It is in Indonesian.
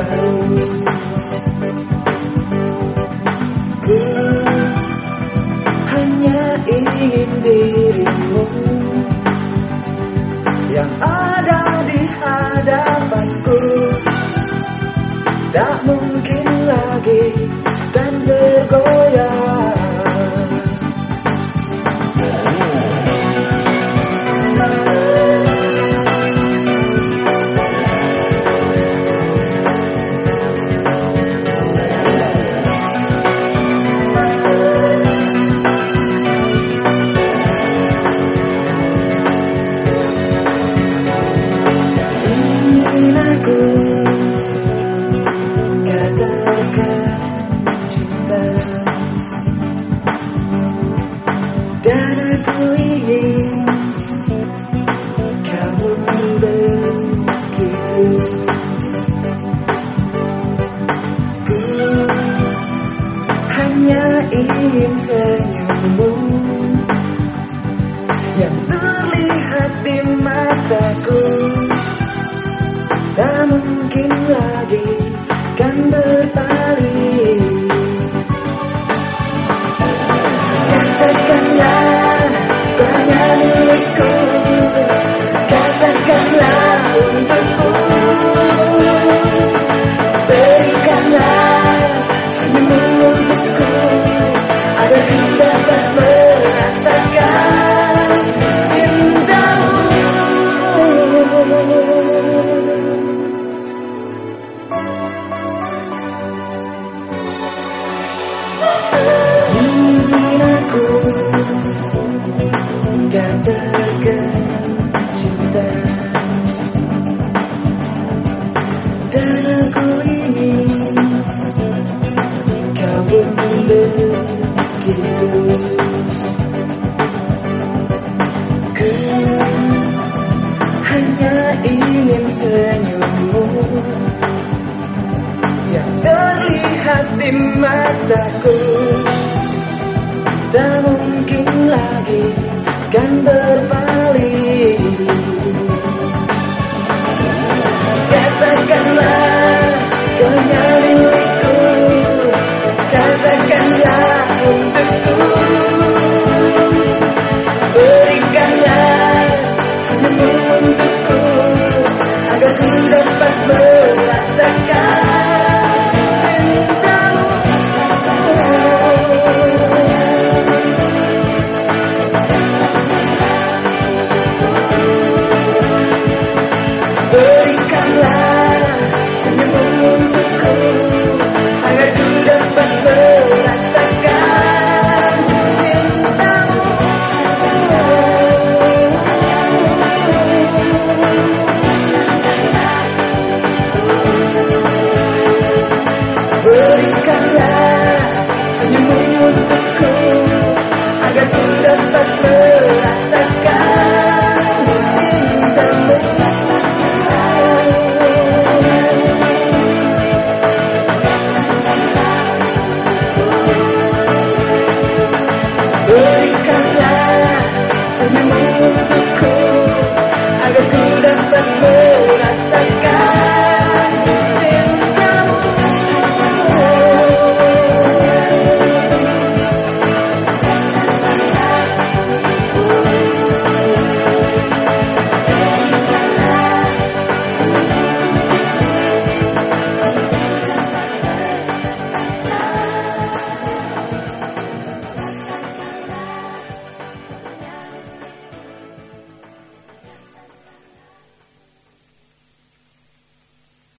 Ku hanya ingin dirimu Yang ada di hadapanku. Tak mungkin lagi kan bergoyang Dan aku ingin kamu begitu. Ku hanya ingin senyummu mataku. Tak mungkin lagi kan berpaling